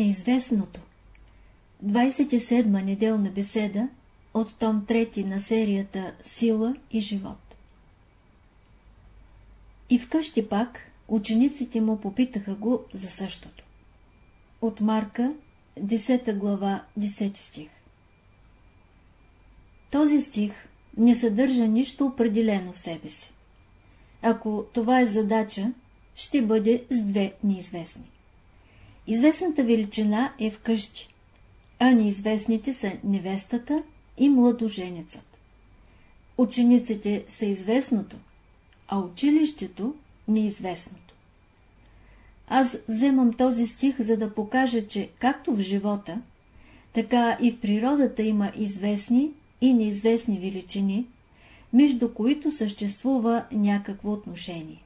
Неизвестното 27 неделна беседа от том 3 на серията Сила и живот И вкъщи пак учениците му попитаха го за същото. От Марка, 10 глава, 10 стих Този стих не съдържа нищо определено в себе си. Ако това е задача, ще бъде с две неизвестни. Известната величина е вкъщи, а неизвестните са невестата и младоженецът. Учениците са известното, а училището – неизвестното. Аз вземам този стих, за да покажа, че както в живота, така и в природата има известни и неизвестни величини, между които съществува някакво отношение.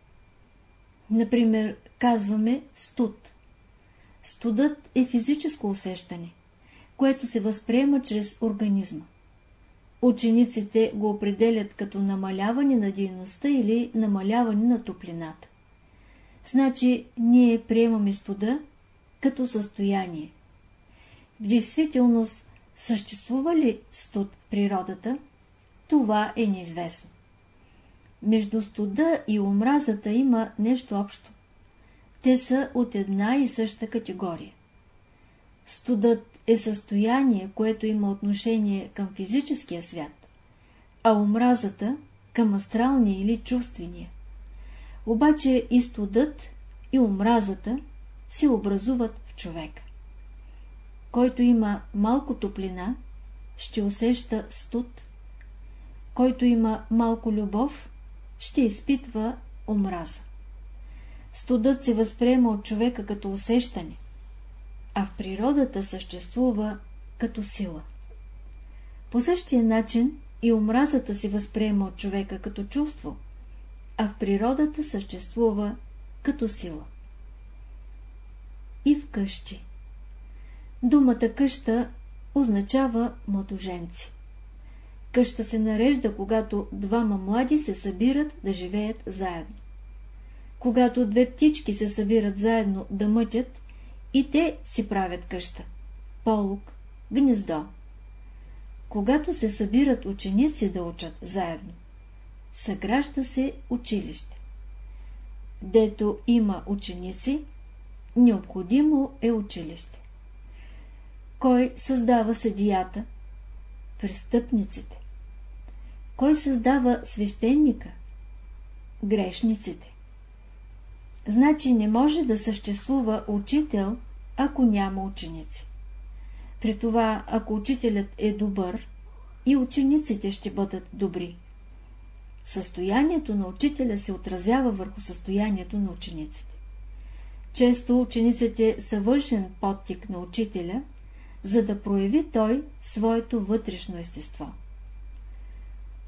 Например, казваме студ. Студът е физическо усещане, което се възприема чрез организма. Учениците го определят като намаляване на дейността или намаляване на топлината. Значи, ние приемаме студа като състояние. В действителност, съществува ли студ в природата? Това е неизвестно. Между студа и омразата има нещо общо. Те са от една и съща категория. Студът е състояние, което има отношение към физическия свят, а омразата към астралния или чувствения. Обаче и студът, и омразата се образуват в човека. Който има малко топлина, ще усеща студ, който има малко любов, ще изпитва омраза. Студът се възприема от човека като усещане, а в природата съществува като сила. По същия начин и омразата се възприема от човека като чувство, а в природата съществува като сила. И в къщи. Думата къща означава младоженци. Къща се нарежда, когато двама млади се събират да живеят заедно. Когато две птички се събират заедно да мътят, и те си правят къща. Полук, гнездо. Когато се събират ученици да учат заедно, съгражда се училище. Дето има ученици, необходимо е училище. Кой създава съдията? Престъпниците. Кой създава свещеника? Грешниците. Значи не може да съществува учител, ако няма ученици. При това, ако учителят е добър, и учениците ще бъдат добри. Състоянието на учителя се отразява върху състоянието на учениците. Често учениците са външен подтик на учителя, за да прояви той своето вътрешно естество.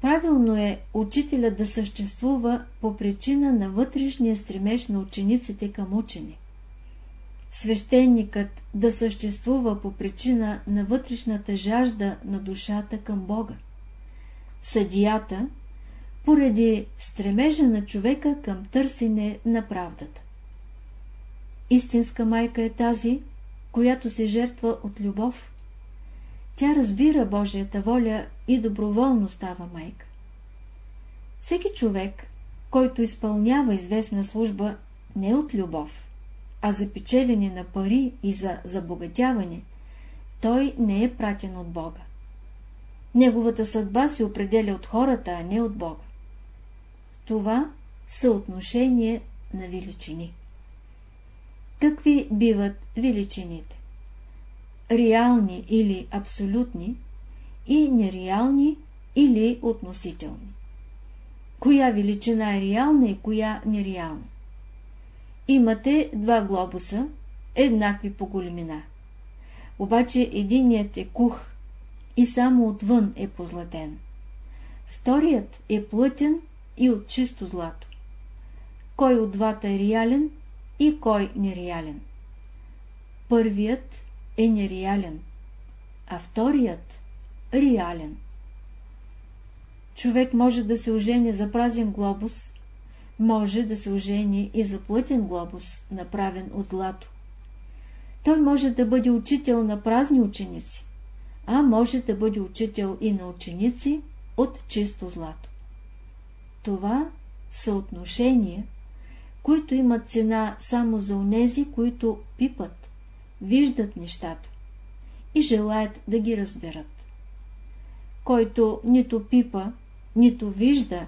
Правилно е учителят да съществува по причина на вътрешния стремеж на учениците към учени. Свещеникът да съществува по причина на вътрешната жажда на душата към Бога. Съдията поради стремежа на човека към търсене на правдата. Истинска майка е тази, която се жертва от любов. Тя разбира Божията воля и доброволно става майка. Всеки човек, който изпълнява известна служба не от любов, а за печелене на пари и за забогатяване, той не е пратен от Бога. Неговата съдба се определя от хората, а не от Бога. Това съотношение на величини. Какви биват величините? Реални или абсолютни и нереални или относителни. Коя величина е реална и коя нереална? Имате два глобуса, еднакви по големина. Обаче единият е кух и само отвън е позлатен. Вторият е плътен и от чисто злато. Кой от двата е реален и кой нереален? Първият е нереален, а вторият реален. Човек може да се ожени за празен глобус, може да се ожени и за плътен глобус, направен от злато. той може да бъде учител на празни ученици, а може да бъде учител и на ученици от чисто злато. Това са отношения, които имат цена само за онези, които пипат, виждат нещата и желаят да ги разберат. Който нито пипа, нито вижда,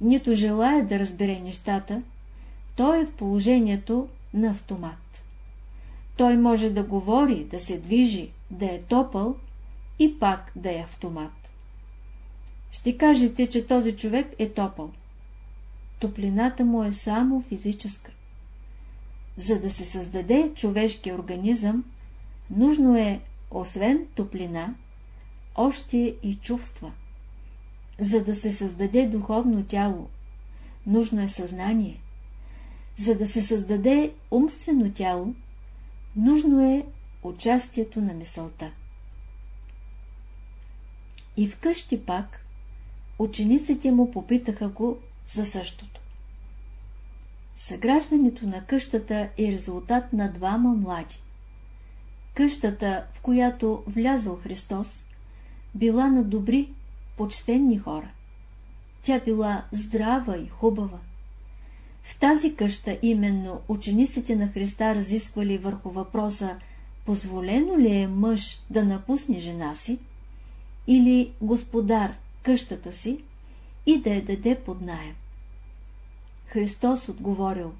нито желая да разбере нещата, той е в положението на автомат. Той може да говори, да се движи, да е топъл и пак да е автомат. Ще кажете, че този човек е топъл. Топлината му е само физическа. За да се създаде човешки организъм, нужно е, освен топлина, още и чувства. За да се създаде духовно тяло, нужно е съзнание. За да се създаде умствено тяло, нужно е участието на мисълта. И вкъщи пак учениците му попитаха го за същото. Съграждането на къщата е резултат на двама млади. Къщата, в която влязъл Христос, била на добри, почтенни хора. Тя била здрава и хубава. В тази къща именно учениците на Христа разисквали върху въпроса позволено ли е мъж да напусне жена си или господар къщата си и да я даде под наем. Христос отговорил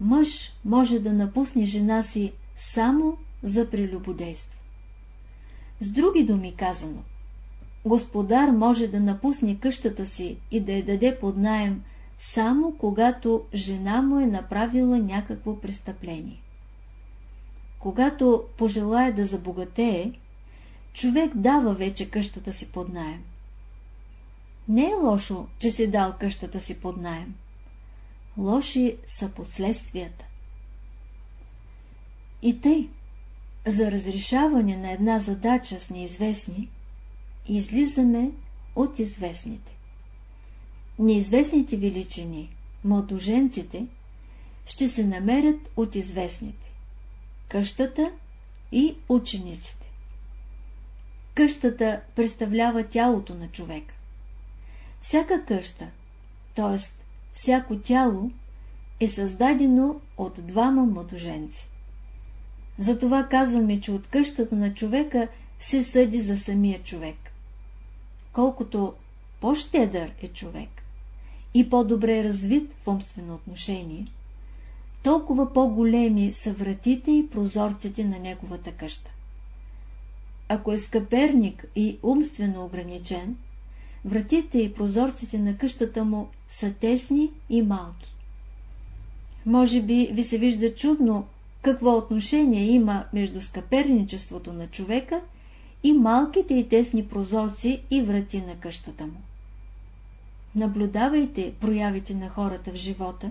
Мъж може да напусне жена си само за прелюбодейство. С други думи казано, господар може да напусне къщата си и да я даде под наем само когато жена му е направила някакво престъпление. Когато пожелая да забогатее, човек дава вече къщата си под наем. Не е лошо, че си дал къщата си под наем. Лоши са последствията. И тъй, за разрешаване на една задача с неизвестни, излизаме от известните. Неизвестните величини, младоженците, ще се намерят от известните. Къщата и учениците. Къщата представлява тялото на човека. Всяка къща, т.е. всяко тяло, е създадено от двама младоженци. Затова казваме, че от къщата на човека се съди за самия човек. Колкото по-щедър е човек и по-добре развит в умствено отношение, толкова по-големи са вратите и прозорците на неговата къща. Ако е скъперник и умствено ограничен, вратите и прозорците на къщата му са тесни и малки. Може би ви се вижда чудно какво отношение има между скъперничеството на човека и малките и тесни прозорци и врати на къщата му. Наблюдавайте проявите на хората в живота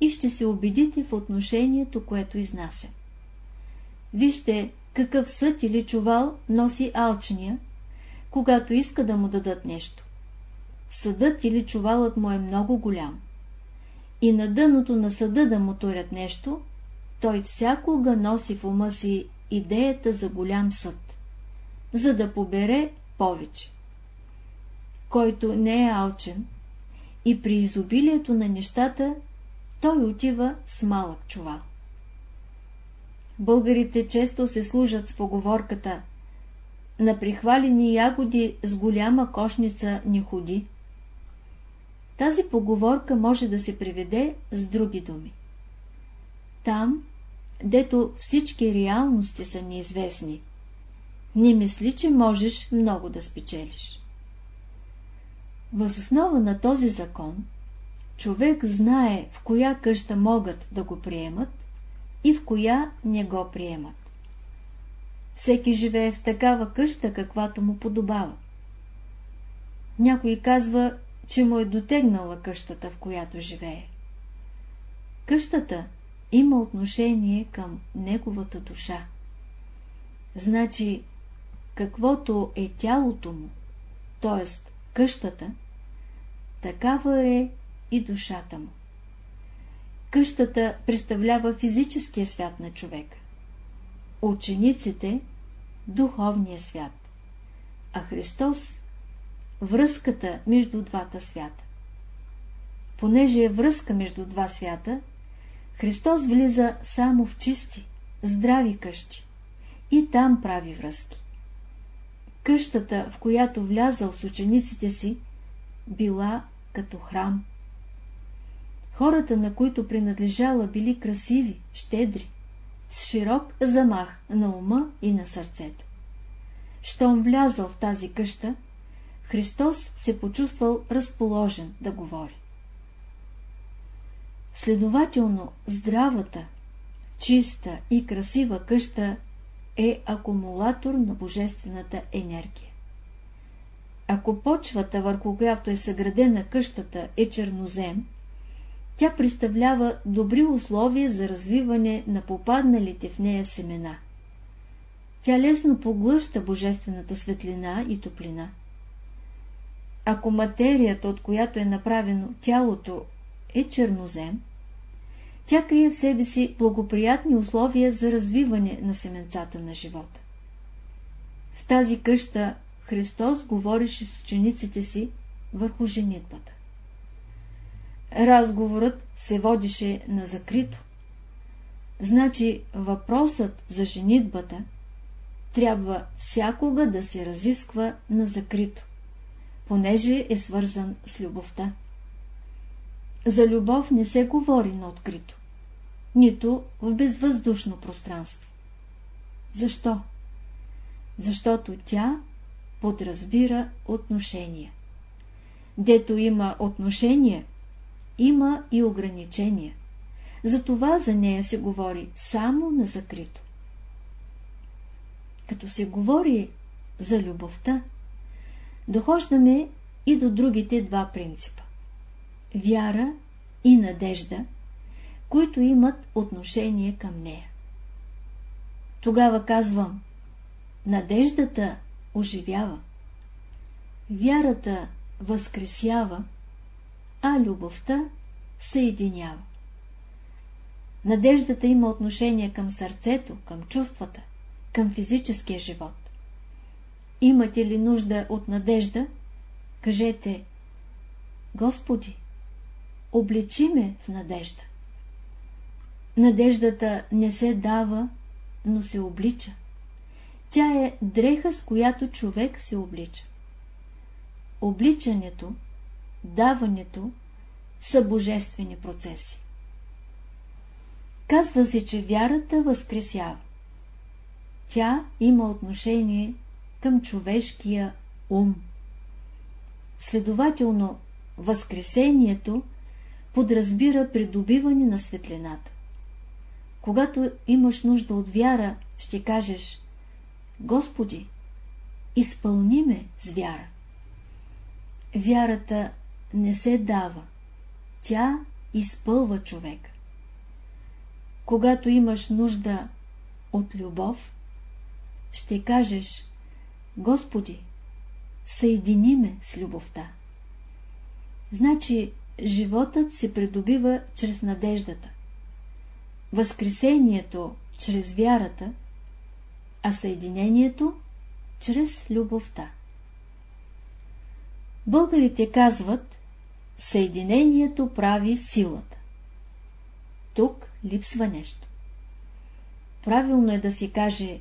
и ще се убедите в отношението, което изнася. Вижте какъв съд или чувал носи алчния, когато иска да му дадат нещо. Съдът или чувалът му е много голям. И на дъното на съда да му турят нещо, той всякога носи в ума си идеята за голям съд, за да побере повече. Който не е алчен и при изобилието на нещата, той отива с малък чувал. Българите често се служат с поговорката на прихвалени ягоди с голяма кошница не ходи. Тази поговорка може да се приведе с други думи. Там, дето всички реалности са неизвестни, не мисли, че можеш много да спечелиш. Възоснова на този закон, човек знае в коя къща могат да го приемат и в коя не го приемат. Всеки живее в такава къща, каквато му подобава. Някой казва, че му е дотегнала къщата, в която живее. Къщата има отношение към неговата душа. Значи, каквото е тялото му, т.е. къщата, такава е и душата му. къщата представлява физическия свят на човека. Учениците – духовния свят, а Христос – връзката между двата свята. Понеже е връзка между два свята, Христос влиза само в чисти, здрави къщи и там прави връзки. Къщата, в която влязал с учениците си, била като храм. Хората, на които принадлежала, били красиви, щедри, с широк замах на ума и на сърцето. Щом влязал в тази къща, Христос се почувствал разположен да говори. Следователно, здравата, чиста и красива къща е акумулатор на божествената енергия. Ако почвата, върху която е съградена къщата, е чернозем, тя представлява добри условия за развиване на попадналите в нея семена. Тя лесно поглъща божествената светлина и топлина. Ако материята, от която е направено тялото, е чернозем, тя крие в себе си благоприятни условия за развиване на семенцата на живота. В тази къща Христос говореше с учениците си върху женитбата. Разговорът се водише на закрито. Значи въпросът за женитбата трябва всякога да се разисква на закрито, понеже е свързан с любовта. За любов не се говори на открито, нито в безвъздушно пространство. Защо? Защото тя подразбира отношения. Дето има отношения, има и ограничения. Затова за нея се говори само на закрито. Като се говори за любовта, дохождаме и до другите два принципа – вяра и надежда, които имат отношение към нея. Тогава казвам, надеждата оживява, вярата възкресява, а любовта съединява. Надеждата има отношение към сърцето, към чувствата, към физическия живот. Имате ли нужда от надежда? Кажете, Господи, обличи ме в надежда. Надеждата не се дава, но се облича. Тя е дреха, с която човек се облича. Обличането, даването са божествени процеси. Казва се, че вярата възкресява. Тя има отношение към човешкия ум. Следователно, възкресението подразбира придобиване на светлината. Когато имаш нужда от вяра, ще кажеш Господи, изпълни ме с вяра. Вярата не се дава, тя изпълва човек. Когато имаш нужда от любов, ще кажеш Господи, съедини ме с любовта. Значи, животът се придобива чрез надеждата. Възкресението чрез вярата – а съединението чрез любовта. Българите казват, съединението прави силата. Тук липсва нещо. Правилно е да си каже,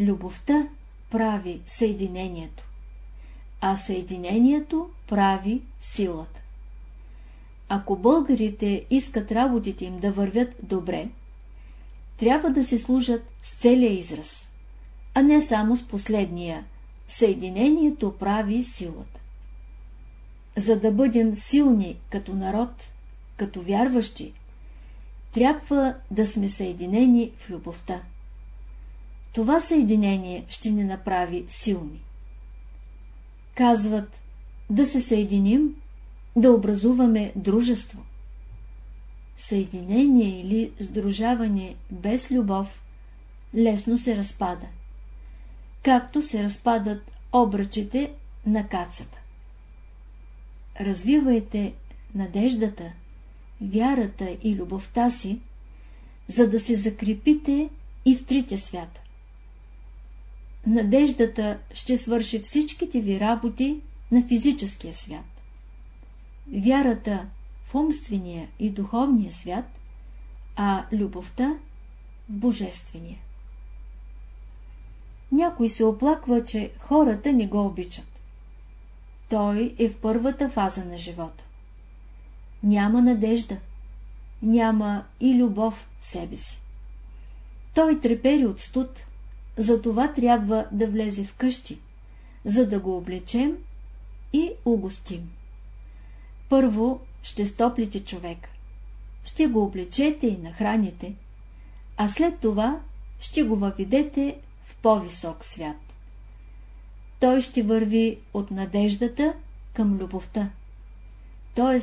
любовта прави съединението, а съединението прави силата. Ако българите искат работите им да вървят добре, трябва да се служат с целия израз а не само с последния. Съединението прави силата. За да бъдем силни като народ, като вярващи, трябва да сме съединени в любовта. Това съединение ще ни направи силни. Казват да се съединим, да образуваме дружество. Съединение или сдружаване без любов лесно се разпада както се разпадат обръчите на кацата. Развивайте надеждата, вярата и любовта си, за да се закрепите и в трите свята. Надеждата ще свърши всичките ви работи на физическия свят. Вярата в умствения и духовния свят, а любовта в божествения. Някой се оплаква, че хората не го обичат. Той е в първата фаза на живота. Няма надежда, няма и любов в себе си. Той трепери от студ, затова трябва да влезе в къщи, за да го облечем и угостим. Първо ще стоплите човека, ще го облечете и нахраните, а след това ще го въведете в по-висок свят. Той ще върви от надеждата към любовта, т.е.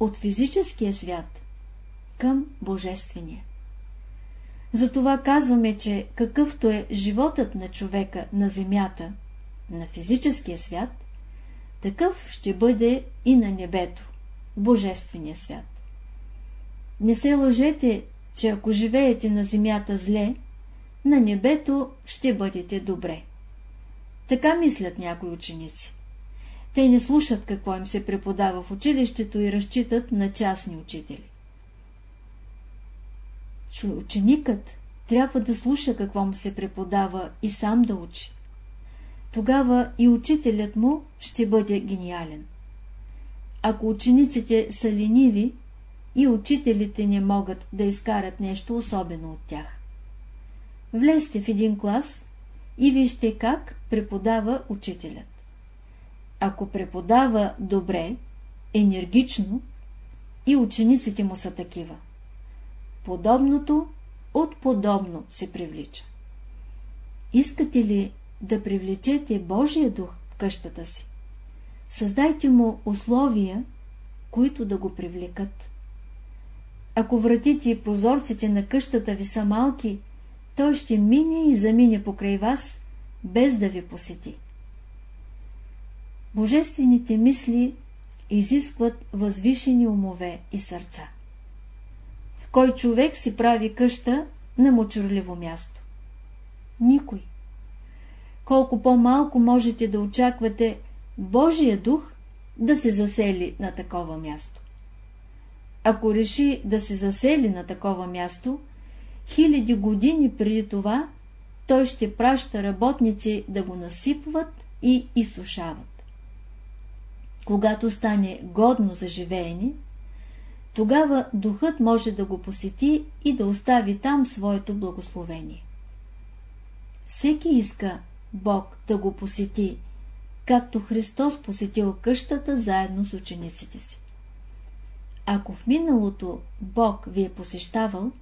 от физическия свят към божествения. Затова казваме, че какъвто е животът на човека на земята, на физическия свят, такъв ще бъде и на небето, божествения свят. Не се лъжете, че ако живеете на земята зле, на небето ще бъдете добре. Така мислят някои ученици. Те не слушат какво им се преподава в училището и разчитат на частни учители. Ученикът трябва да слуша какво му се преподава и сам да учи. Тогава и учителят му ще бъде гениален. Ако учениците са лениви, и учителите не могат да изкарат нещо особено от тях. Влезте в един клас и вижте как преподава учителят. Ако преподава добре, енергично, и учениците му са такива. Подобното от подобно се привлича. Искате ли да привлечете Божия дух в къщата си? Създайте му условия, които да го привлекат. Ако вратите и прозорците на къщата ви са малки, той ще мине и замине покрай вас, без да ви посети. Божествените мисли изискват възвишени умове и сърца кой човек си прави къща на мочерливо място? Никой. Колко по-малко можете да очаквате Божия дух да се засели на такова място. Ако реши да се засели на такова място, хиляди години преди това той ще праща работници да го насипват и изсушават. Когато стане годно за живеене, тогава духът може да го посети и да остави там своето благословение. Всеки иска Бог да го посети, както Христос посетил къщата заедно с учениците си. Ако в миналото Бог ви е посещавал,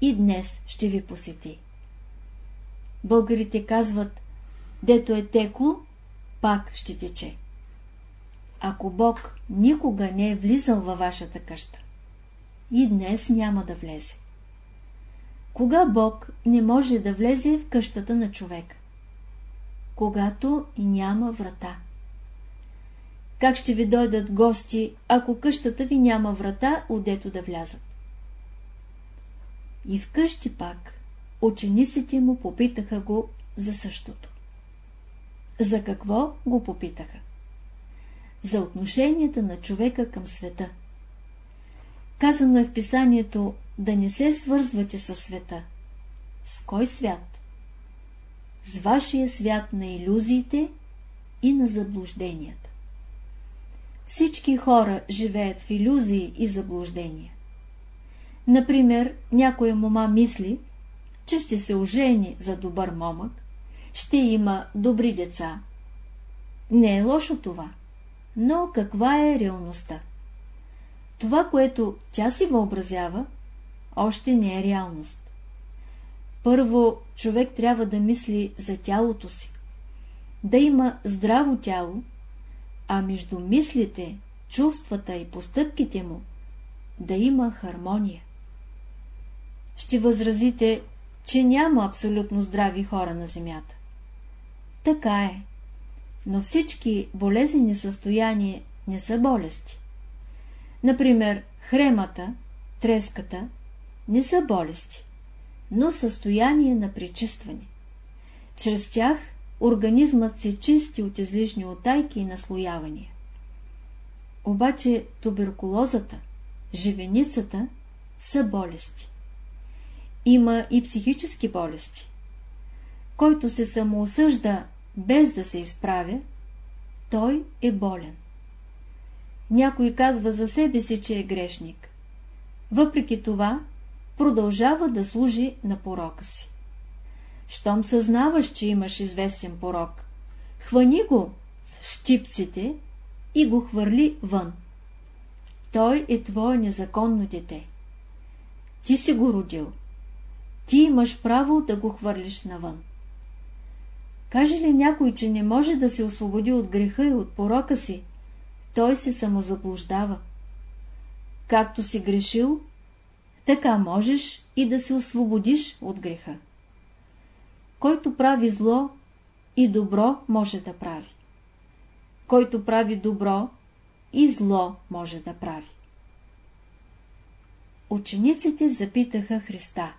и днес ще ви посети. Българите казват, дето е текло, пак ще тече ако Бог никога не е влизал във вашата къща. И днес няма да влезе. Кога Бог не може да влезе в къщата на човек? Когато няма врата. Как ще ви дойдат гости, ако къщата ви няма врата, отдето да влязат? И вкъщи пак учениците му попитаха го за същото. За какво го попитаха? за отношенията на човека към света. Казано е в писанието да не се свързвате със света. С кой свят? С вашия свят на иллюзиите и на заблужденията. Всички хора живеят в иллюзии и заблуждения. Например, някоя мома мисли, че ще се ожени за добър момък, ще има добри деца. Не е лошо това. Но каква е реалността? Това, което тя си въобразява, още не е реалност. Първо, човек трябва да мисли за тялото си, да има здраво тяло, а между мислите, чувствата и постъпките му да има хармония. Ще възразите, че няма абсолютно здрави хора на земята. Така е но всички болезнени състояния не са болести. Например, хремата, треската не са болести, но състояние на пречистване. Чрез тях организмът се чисти от излишни отайки и наслоявания. Обаче туберкулозата, живеницата са болести. Има и психически болести. Който се самоосъжда без да се изправя, той е болен. Някой казва за себе си, че е грешник. Въпреки това, продължава да служи на порока си. Щом съзнаваш, че имаш известен порок, хвани го с щипците и го хвърли вън. Той е твое незаконно дете. Ти си го родил. Ти имаш право да го хвърлиш навън. Каже ли някой, че не може да се освободи от греха и от порока си, той се самозаблуждава. Както си грешил, така можеш и да се освободиш от греха. Който прави зло, и добро може да прави. Който прави добро, и зло може да прави. Учениците запитаха Христа.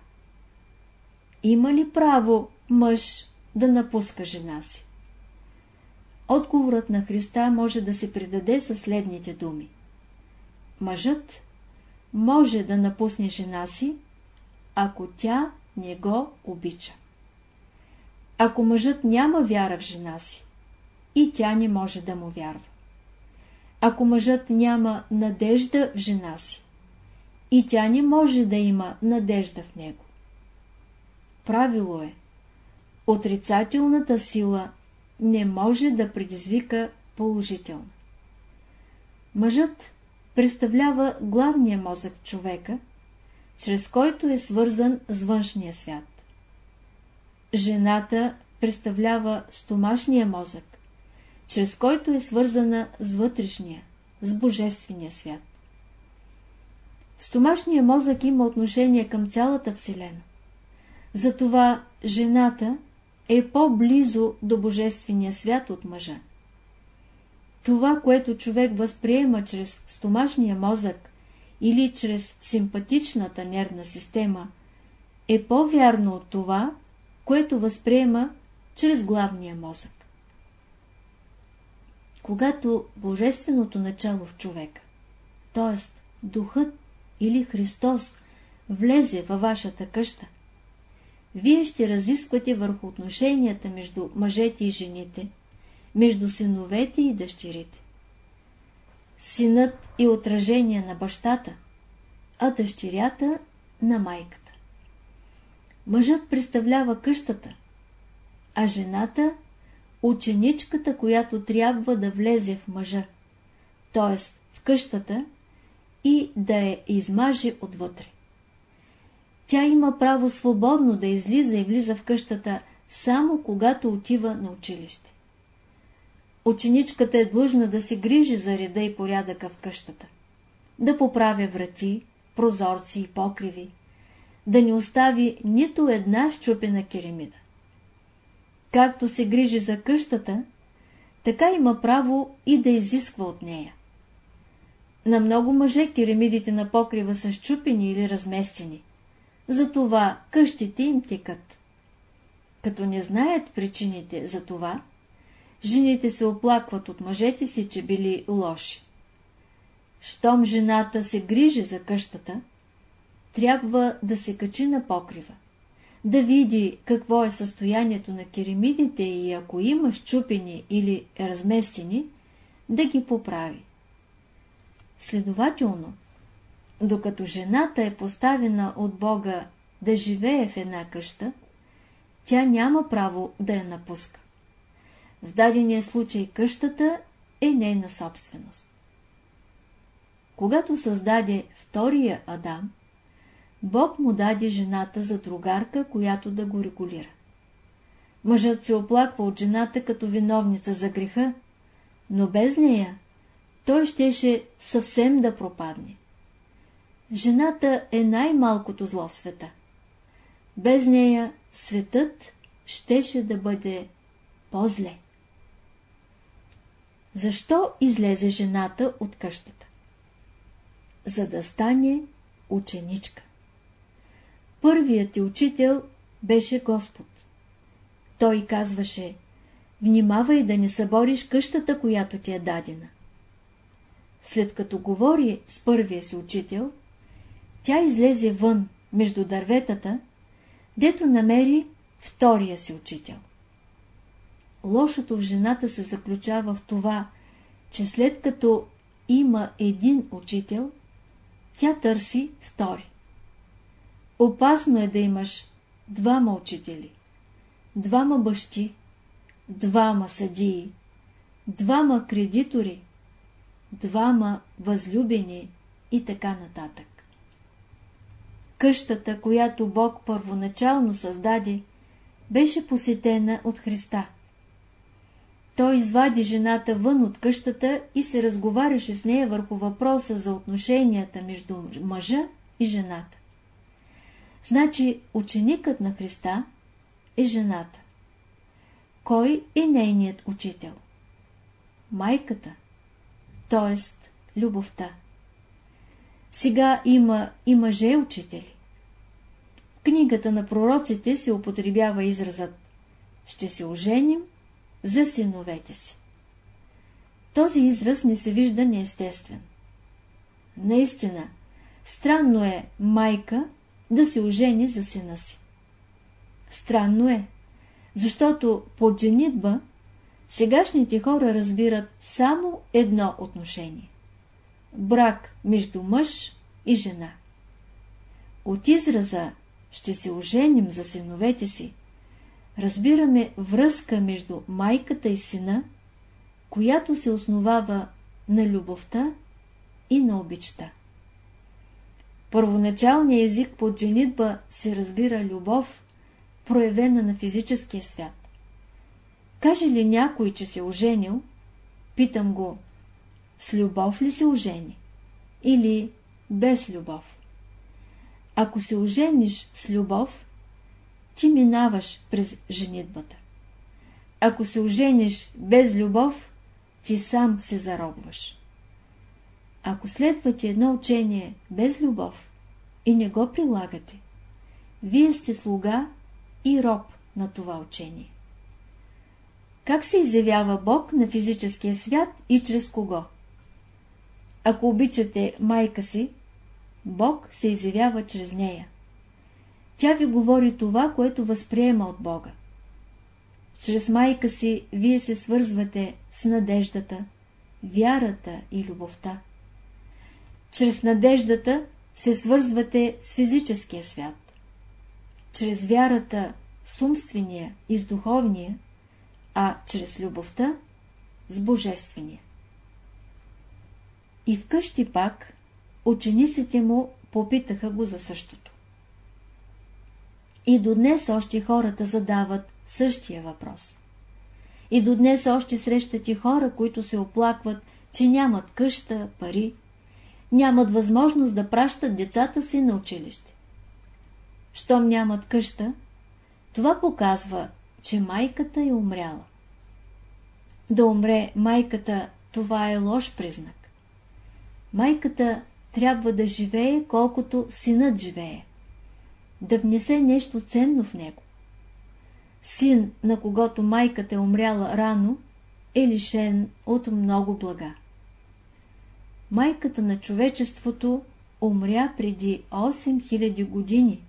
Има ли право мъж да напуска жена си? Отговорът на Христа може да се придаде със следните думи. Мъжът може да напусне жена си, ако тя не го обича. Ако мъжът няма вяра в жена си, и тя не може да му вярва. Ако мъжът няма надежда в жена си, и тя не може да има надежда в него. Правило е, отрицателната сила не може да предизвика положителна. Мъжът представлява главния мозък човека, чрез който е свързан с външния свят. Жената представлява стомашния мозък, чрез който е свързана с вътрешния, с божествения свят. Стомашния мозък има отношение към цялата Вселена. Затова жената е по-близо до Божествения свят от мъжа. Това, което човек възприема чрез стомашния мозък или чрез симпатичната нервна система, е по-вярно от това, което възприема чрез главния мозък. Когато Божественото начало в човека, т.е. Духът или Христос, влезе във вашата къща, вие ще разисквате върху отношенията между мъжете и жените, между синовете и дъщерите. Синът е отражение на бащата, а дъщерята на майката. Мъжът представлява къщата, а жената – ученичката, която трябва да влезе в мъжа, т.е. в къщата и да я измаже отвътре. Тя има право свободно да излиза и влиза в къщата, само когато отива на училище. Ученичката е длъжна да се грижи за реда и порядъка в къщата, да поправя врати, прозорци и покриви, да не остави нито една щупена керемида. Както се грижи за къщата, така има право и да изисква от нея. На много мъже керемидите на покрива са щупени или разместени затова къщите им текат. Като не знаят причините за това, жените се оплакват от мъжете си, че били лоши. Щом жената се грижи за къщата, трябва да се качи на покрива, да види какво е състоянието на керамидите и ако има щупени или разместени, да ги поправи. Следователно, докато жената е поставена от Бога да живее в една къща, тя няма право да я напуска. В дадения случай къщата е нейна собственост. Когато създаде втория Адам, Бог му даде жената за другарка, която да го регулира. Мъжът се оплаква от жената като виновница за греха, но без нея той щеше съвсем да пропадне. Жената е най-малкото зло в света. Без нея светът щеше да бъде по-зле. Защо излезе жената от къщата? за да стане ученичка. Първият ти учител беше Господ. Той казваше, внимавай да не събориш къщата, която ти е дадена. След като говори с първия си учител, тя излезе вън между дърветата, дето намери втория си учител. Лошото в жената се заключава в това, че след като има един учител, тя търси втори. Опасно е да имаш двама учители, двама бащи, двама съдии, двама кредитори, двама възлюбени и така нататък. Къщата, която Бог първоначално създаде, беше посетена от Христа. Той извади жената вън от къщата и се разговаряше с нея върху въпроса за отношенията между мъжа и жената. Значи ученикът на Христа е жената. Кой е нейният учител? Майката, т.е. любовта. Сега има и мъже учители. В книгата на пророците се употребява изразът «Ще се оженим за синовете си». Този израз не се вижда неестествен. Наистина, странно е майка да се ожени за сина си. Странно е, защото под женитба сегашните хора разбират само едно отношение – брак между мъж и жена. От израза «ще се оженим за синовете си» разбираме връзка между майката и сина, която се основава на любовта и на обичта. Първоначалният език под женитба се разбира любов, проявена на физическия свят. Каже ли някой, че се оженил, питам го, с любов ли се ожени? Или без любов? Ако се ожениш с любов, ти минаваш през женитбата. Ако се ожениш без любов, ти сам се заробваш. Ако следвате едно учение без любов и не го прилагате, вие сте слуга и роб на това учение. Как се изявява Бог на физическия свят и чрез кого? Ако обичате майка си, Бог се изявява чрез нея. Тя ви говори това, което възприема от Бога. Чрез майка си вие се свързвате с надеждата, вярата и любовта. Чрез надеждата се свързвате с физическия свят. Чрез вярата с умствения и с духовния, а чрез любовта с божествения. И вкъщи пак учениците му попитаха го за същото. И до днес още хората задават същия въпрос. И до днес още срещат и хора, които се оплакват, че нямат къща, пари, нямат възможност да пращат децата си на училище. Щом нямат къща, това показва, че майката е умряла. Да умре майката, това е лош признак. Майката трябва да живее, колкото синът живее. Да внесе нещо ценно в него. Син, на когото майката е умряла рано, е лишен от много блага майката на човечеството умря преди 8000 години,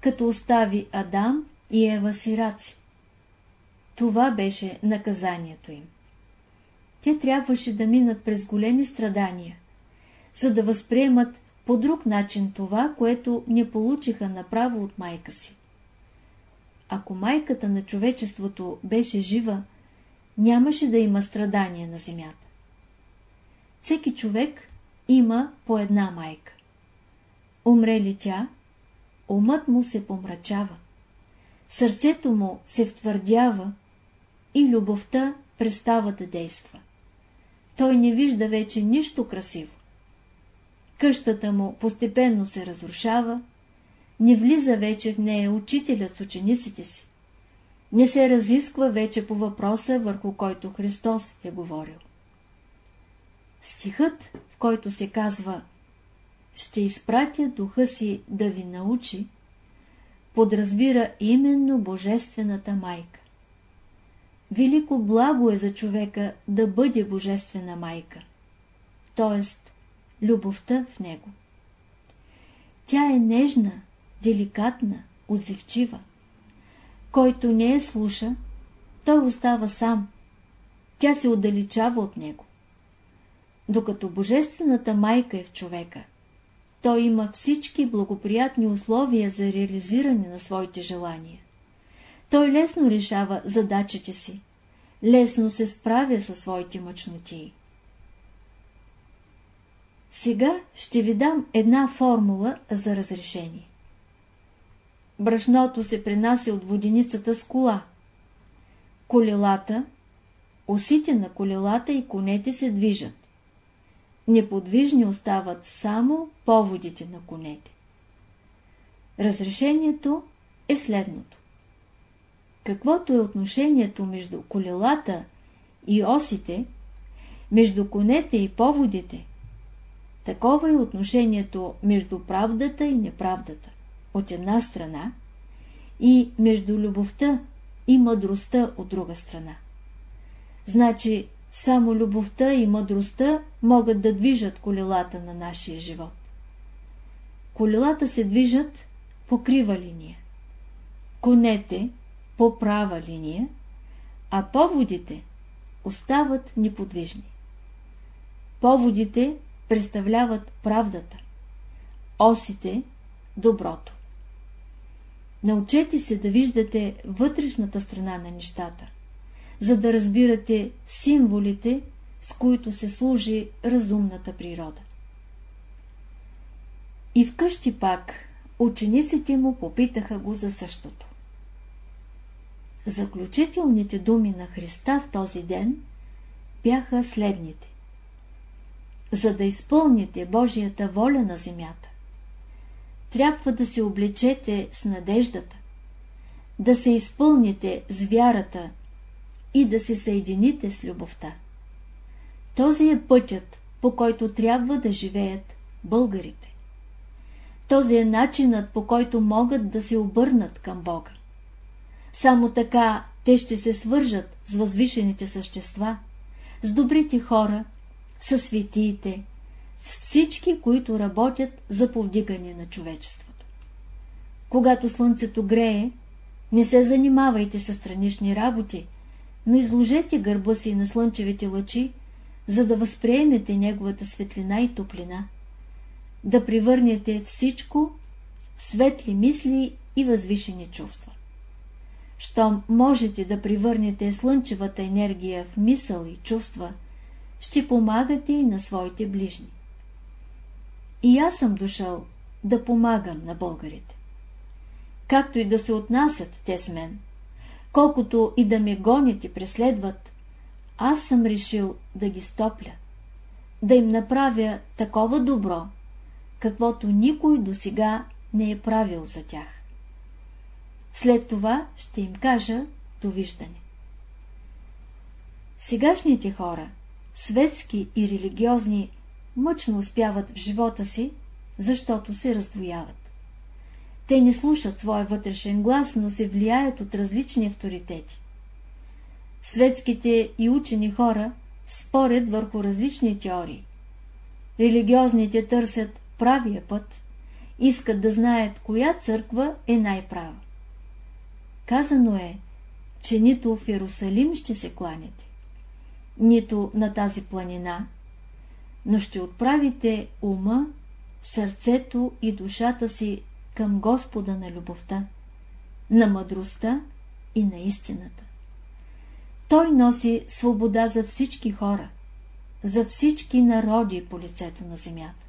като остави Адам и Ева сираци. Това беше наказанието им. Те трябваше да минат през големи страдания, за да възприемат по друг начин това, което не получиха направо от майка си. Ако майката на човечеството беше жива, нямаше да има страдания на земята. Всеки човек има по една майка. Умре ли тя, умът му се помрачава, сърцето му се втвърдява и любовта престава да действа. Той не вижда вече нищо красиво. Къщата му постепенно се разрушава, не влиза вече в нея учителят с учениците си. Не се разисква вече по въпроса, върху който Христос е говорил. Стихът, в който се казва ще изпратя духа си да ви научи, подразбира именно Божествената майка. Велико благо е за човека да бъде Божествена майка, т.е. любовта в него. Тя е нежна, деликатна, отзивчива. Който не я слуша, той остава сам. Тя се отдалечава от него. Докато Божествената майка е в човека, той има всички благоприятни условия за реализиране на своите желания. Той лесно решава задачите си, лесно се справя със своите мъчноти. Сега ще ви дам една формула за разрешение. Брашното се пренася от воденицата с кола. Колелата, осите на колелата и конете се движат. Неподвижни остават само поводите на конете. Разрешението е следното. Каквото е отношението между колелата и осите, между конете и поводите, такова е отношението между правдата и неправдата, от една страна, и между любовта и мъдростта от друга страна. Значи, само любовта и мъдростта могат да движат колелата на нашия живот. Колелата се движат по крива линия, конете по права линия, а поводите остават неподвижни. Поводите представляват правдата, осите – доброто. Научете се да виждате вътрешната страна на нещата, за да разбирате символите, с които се служи разумната природа. И вкъщи пак учениците му попитаха го за същото. Заключителните думи на Христа в този ден бяха следните. За да изпълните Божията воля на земята, трябва да се облечете с надеждата, да се изпълните с вярата и да се съедините с любовта. Този е пътят, по който трябва да живеят българите. Този е начинът, по който могат да се обърнат към Бога. Само така те ще се свържат с възвишените същества, с добрите хора, с светиите, с всички, които работят за повдигане на човечеството. Когато слънцето грее, не се занимавайте с странични работи, но изложете гърба си на слънчевите лъчи, за да възприемете неговата светлина и топлина, да привърнете всичко в светли мисли и възвишени чувства. Щом можете да привърнете слънчевата енергия в мисъл и чувства, ще помагате и на своите ближни. И аз съм дошъл да помагам на българите. Както и да се отнасят те с мен, колкото и да ме гонят и преследват, аз съм решил да ги стопля, да им направя такова добро, каквото никой до сега не е правил за тях. След това ще им кажа довиждане. Сегашните хора, светски и религиозни, мъчно успяват в живота си, защото се раздвояват. Те не слушат своя вътрешен глас, но се влияят от различни авторитети. Светските и учени хора спорят върху различни теории. Религиозните търсят правия път, искат да знаят коя църква е най-права. Казано е, че нито в Иерусалим ще се кланяте, нито на тази планина, но ще отправите ума, сърцето и душата си към Господа на любовта, на мъдростта и на истината. Той носи свобода за всички хора, за всички народи по лицето на земята.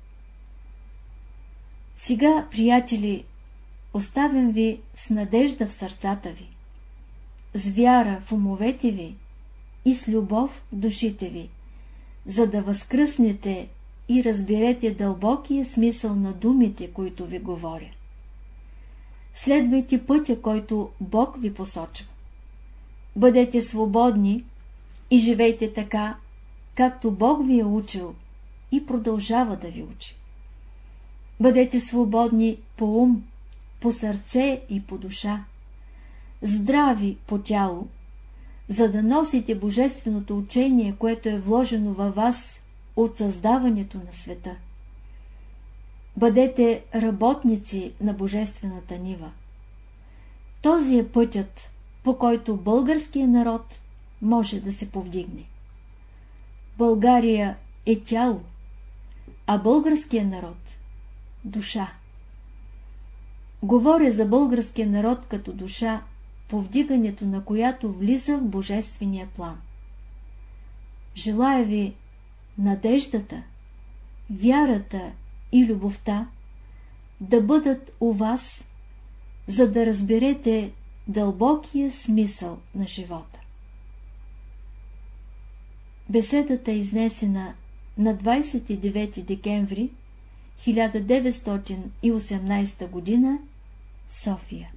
Сега, приятели, оставям ви с надежда в сърцата ви, с вяра в умовете ви и с любов в душите ви, за да възкръснете и разберете дълбокия смисъл на думите, които ви говоря. Следвайте пътя, който Бог ви посочва. Бъдете свободни и живейте така, както Бог ви е учил и продължава да ви учи. Бъдете свободни по ум, по сърце и по душа, здрави по тяло, за да носите божественото учение, което е вложено във вас от създаването на света. Бъдете работници на божествената нива. Този е пътят, по който българския народ може да се повдигне. България е тяло, а българския народ – душа. Говоря за българския народ като душа, повдигането на която влиза в божествения план. Желая ви надеждата, вярата и любовта да бъдат у вас, за да разберете дълбокия смисъл на живота. Беседата е изнесена на 29 декември 1918 г. София